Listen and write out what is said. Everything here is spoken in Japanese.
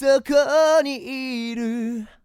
そこにいる。